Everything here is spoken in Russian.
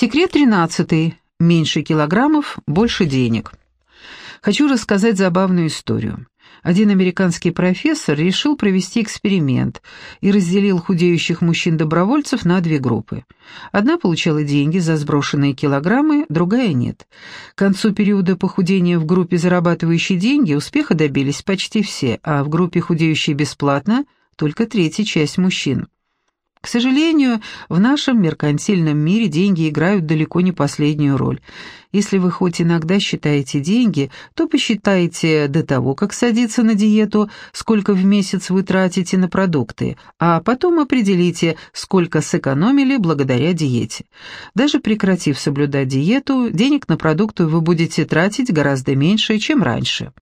Секрет тринадцатый. Меньше килограммов, больше денег. Хочу рассказать забавную историю. Один американский профессор решил провести эксперимент и разделил худеющих мужчин-добровольцев на две группы. Одна получала деньги за сброшенные килограммы, другая нет. К концу периода похудения в группе, зарабатывающей деньги, успеха добились почти все, а в группе худеющей бесплатно только третья часть мужчин. К сожалению, в нашем меркантильном мире деньги играют далеко не последнюю роль. Если вы хоть иногда считаете деньги, то посчитайте до того, как садиться на диету, сколько в месяц вы тратите на продукты, а потом определите, сколько сэкономили благодаря диете. Даже прекратив соблюдать диету, денег на продукты вы будете тратить гораздо меньше, чем раньше.